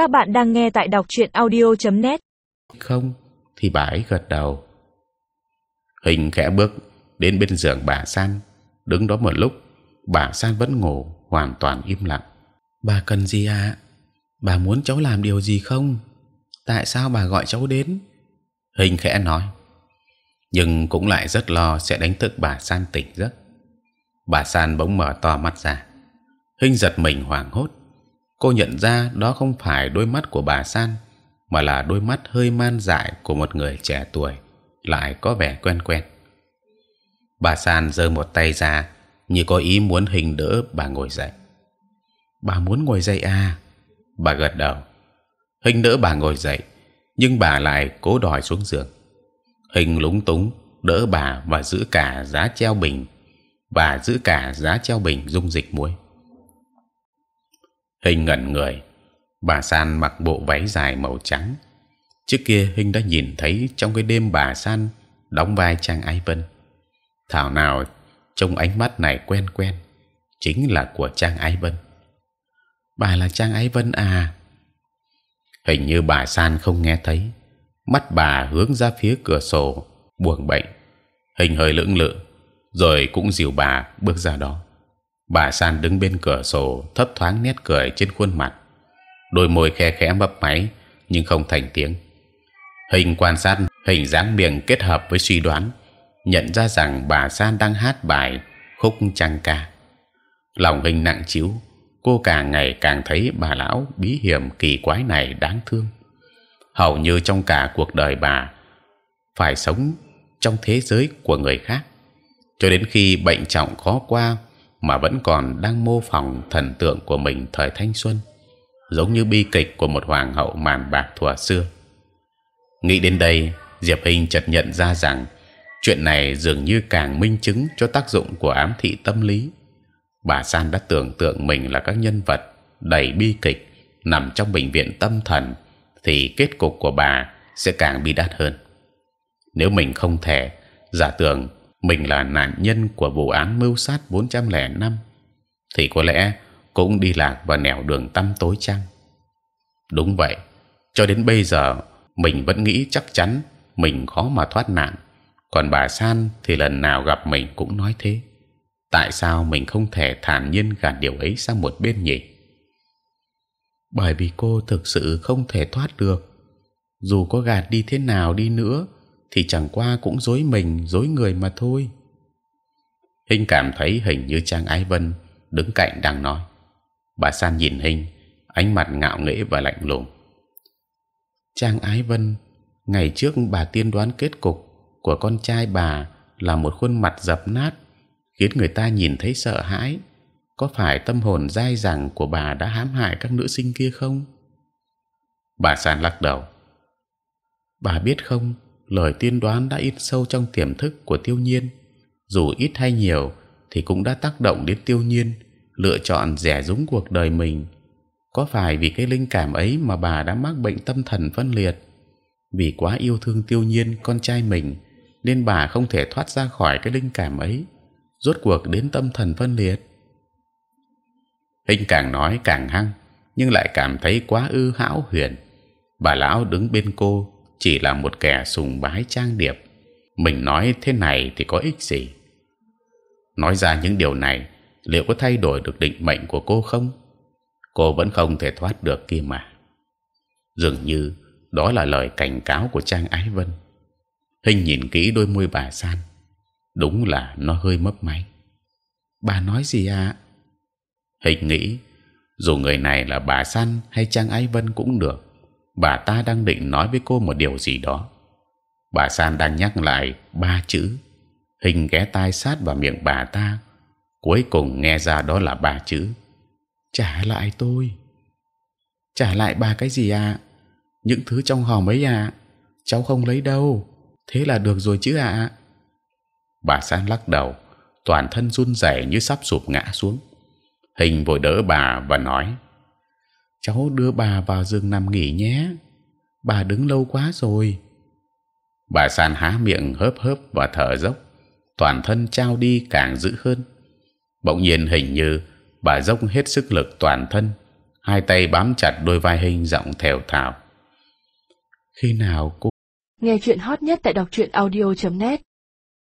Các bạn đang nghe tại đọc truyện audio.net. Không, thì bà ấy gật đầu. Hình khẽ bước đến bên giường bà San, đứng đó một lúc. Bà San vẫn ngủ, hoàn toàn im lặng. Bà cần gì à? Bà muốn cháu làm điều gì không? Tại sao bà gọi cháu đến? Hình khẽ nói, nhưng cũng lại rất lo sẽ đánh thức bà San tỉnh giấc. Bà San bỗng mở to mắt ra. Hình giật mình hoảng hốt. Cô nhận ra đó không phải đôi mắt của bà San, mà là đôi mắt hơi man dại của một người trẻ tuổi, lại có vẻ quen quen. Bà San giơ một tay ra, như có ý muốn hình đỡ bà ngồi dậy. Bà muốn ngồi dậy à? Bà gật đầu. Hình đỡ bà ngồi dậy, nhưng bà lại cố đòi xuống giường. Hình lúng túng đỡ bà và giữ cả giá treo bình và giữ cả giá treo bình dung dịch muối. Hình ngẩn người, bà San mặc bộ váy dài màu trắng. Trước kia Hình đã nhìn thấy trong cái đêm bà San đóng vai Trang Ái Vân. Thảo nào trong ánh mắt này quen quen, chính là của Trang Ái Vân. Bà là Trang Ái Vân à? Hình như bà San không nghe thấy. Mắt bà hướng ra phía cửa sổ, buồn bệnh. Hình hơi lưỡng lự, rồi cũng dìu bà bước ra đó bà san đứng bên cửa sổ, thấp thoáng nét cười trên khuôn mặt. Đôi môi khe khẽ mấp máy, nhưng không thành tiếng. Hình quan sát, hình dáng miệng kết hợp với suy đoán, nhận ra rằng bà san đang hát bài khúc trăng ca. Lòng hình nặng chiếu, cô càng ngày càng thấy bà lão bí hiểm kỳ quái này đáng thương. Hầu như trong cả cuộc đời bà, phải sống trong thế giới của người khác. Cho đến khi bệnh trọng khó qua mà vẫn còn đang mô phỏng thần tượng của mình thời thanh xuân, giống như bi kịch của một hoàng hậu màn bạc thuở xưa. Nghĩ đến đây, Diệp Hinh chợt nhận ra rằng chuyện này dường như càng minh chứng cho tác dụng của ám thị tâm lý. Bà San đã tưởng tượng mình là các nhân vật đầy bi kịch nằm trong bệnh viện tâm thần, thì kết cục của bà sẽ càng bi đát hơn. Nếu mình không thể giả tưởng mình là nạn nhân của vụ án mưu sát 405 thì có lẽ cũng đi lạc và nẻo đường tăm tối chăng? Đúng vậy. Cho đến bây giờ, mình vẫn nghĩ chắc chắn mình khó mà thoát nạn. Còn bà San thì lần nào gặp mình cũng nói thế. Tại sao mình không thể thản nhiên gạt điều ấy sang một bên nhỉ? Bởi vì cô thực sự không thể thoát được. Dù có gạt đi thế nào đi nữa thì chẳng qua cũng dối mình dối người mà thôi. Hình cảm thấy hình như Trang Ái Vân đứng cạnh đang nói. Bà San nhìn hình, ánh mặt ngạo nghễ và lạnh lùng. Trang Ái Vân, ngày trước bà tiên đoán kết cục của con trai bà là một khuôn mặt dập nát, khiến người ta nhìn thấy sợ hãi. Có phải tâm hồn dai dẳng của bà đã hãm hại các nữ sinh kia không? Bà San lắc đầu. Bà biết không, lời tiên đoán đã in sâu trong tiềm thức của tiêu nhiên. Dù ít hay nhiều thì cũng đã tác động đến tiêu nhiên, lựa chọn rẻ rúng cuộc đời mình. Có phải vì cái linh cảm ấy mà bà đã mắc bệnh tâm thần phân liệt. Vì quá yêu thương tiêu nhiên, con trai mình, nên bà không thể thoát ra khỏi cái linh cảm ấy. Rốt cuộc đến tâm thần phân liệt. Hình càng nói càng hăng, nhưng lại cảm thấy quá ư hão huyền. Bà lão đứng bên cô chỉ là một kẻ sùng bái trang điệp. Mình nói thế này thì có ích gì? Nói ra những điều này, liệu có thay đổi được định mệnh của cô không? Cô vẫn không thể thoát được kia mà. Dường như đó là lời cảnh cáo của trang ái vân. Hình nhìn kỹ đôi môi bà san. Đúng là nó hơi mấp máy. Bà nói gì ạ? À? hình nghĩ, dù người này là bà san hay trang ái vân cũng được bà ta đang định nói với cô một điều gì đó. Bà san đang nhắc lại ba chữ. Hình ghé tai sát vào miệng bà ta. Cuối cùng nghe ra đó là ba chữ. Trả lại tôi. Trả lại bà cái gì à những thứ trong hòm ấy à cháu không lấy đâu. Thế là được rồi chứ ạ. À? bà san lắc đầu, toàn thân run rẩy như sắp sụp ngã xuống. Hình vội đỡ bà và nói cháu đưa bà vào giường nằm nghỉ nhé. Bà đứng lâu quá rồi. Bà san há miệng hớp hớp và thở dốc. Toàn thân trao đi càng dữ hơn. Bỗng nhiên hình như bà dốc hết sức lực toàn thân, hai tay bám chặt đôi vai hình giọng thều thào. Khi nào cô Nghe chuyện hot nhất tại đọc truyện audio.net